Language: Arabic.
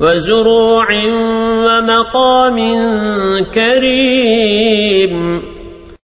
وزروع ومقام كريم.